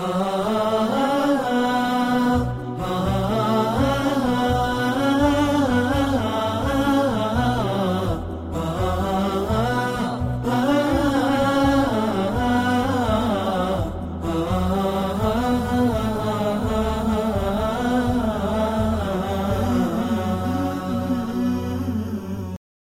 Ah